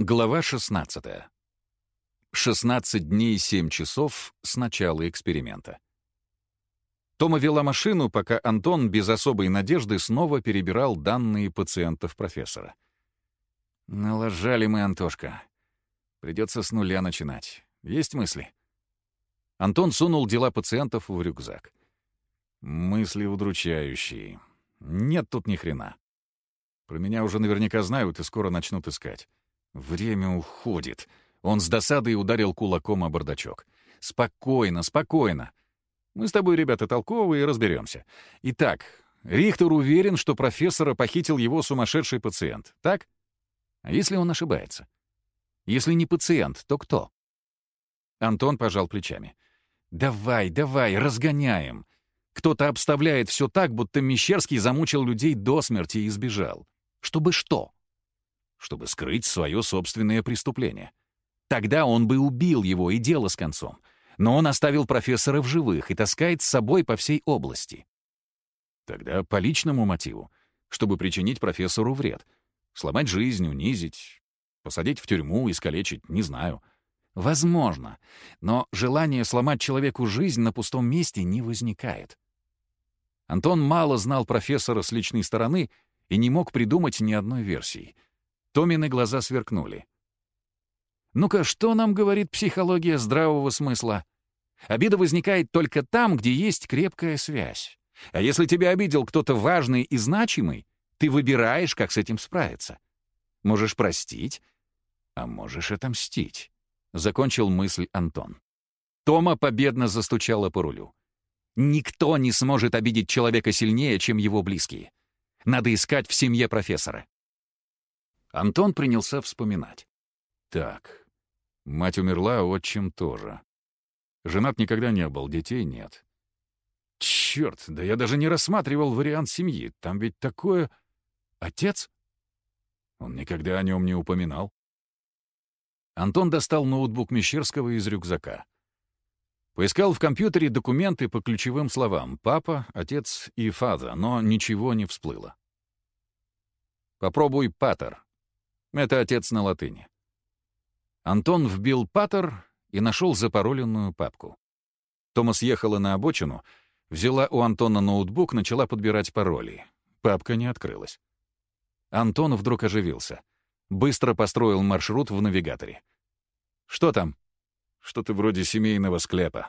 Глава 16. 16 дней 7 часов с начала эксперимента. Тома вела машину, пока Антон без особой надежды снова перебирал данные пациентов профессора. «Налажали мы, Антошка. Придется с нуля начинать. Есть мысли?» Антон сунул дела пациентов в рюкзак. «Мысли удручающие. Нет тут ни хрена. Про меня уже наверняка знают и скоро начнут искать. Время уходит. Он с досадой ударил кулаком о бардачок. «Спокойно, спокойно. Мы с тобой, ребята, толковые, разберемся. Итак, Рихтер уверен, что профессора похитил его сумасшедший пациент, так? А если он ошибается? Если не пациент, то кто?» Антон пожал плечами. «Давай, давай, разгоняем. Кто-то обставляет все так, будто Мещерский замучил людей до смерти и сбежал. Чтобы что? Чтобы скрыть свое собственное преступление. Тогда он бы убил его, и дело с концом. Но он оставил профессора в живых и таскает с собой по всей области. Тогда по личному мотиву, чтобы причинить профессору вред. Сломать жизнь, унизить, посадить в тюрьму, искалечить, не знаю. Возможно, но желание сломать человеку жизнь на пустом месте не возникает. Антон мало знал профессора с личной стороны и не мог придумать ни одной версии. Томины глаза сверкнули. Ну-ка, что нам говорит психология здравого смысла? Обида возникает только там, где есть крепкая связь. А если тебя обидел кто-то важный и значимый, ты выбираешь, как с этим справиться. Можешь простить, а можешь отомстить. Закончил мысль Антон. Тома победно застучала по рулю. Никто не сможет обидеть человека сильнее, чем его близкие. Надо искать в семье профессора. Антон принялся вспоминать. Так, мать умерла, отчим тоже. Женат никогда не был, детей нет. Черт, да я даже не рассматривал вариант семьи. Там ведь такое... Отец? Он никогда о нем не упоминал. Антон достал ноутбук Мещерского из рюкзака. Поискал в компьютере документы по ключевым словам «папа», «отец» и «фаза», но ничего не всплыло. Попробуй «патер». Это отец на латыни. Антон вбил «патер» и нашел запароленную папку. Томас ехала на обочину, взяла у Антона ноутбук, начала подбирать пароли. Папка не открылась. Антон вдруг оживился. Быстро построил маршрут в навигаторе. «Что там?» Что-то вроде семейного склепа.